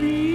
me.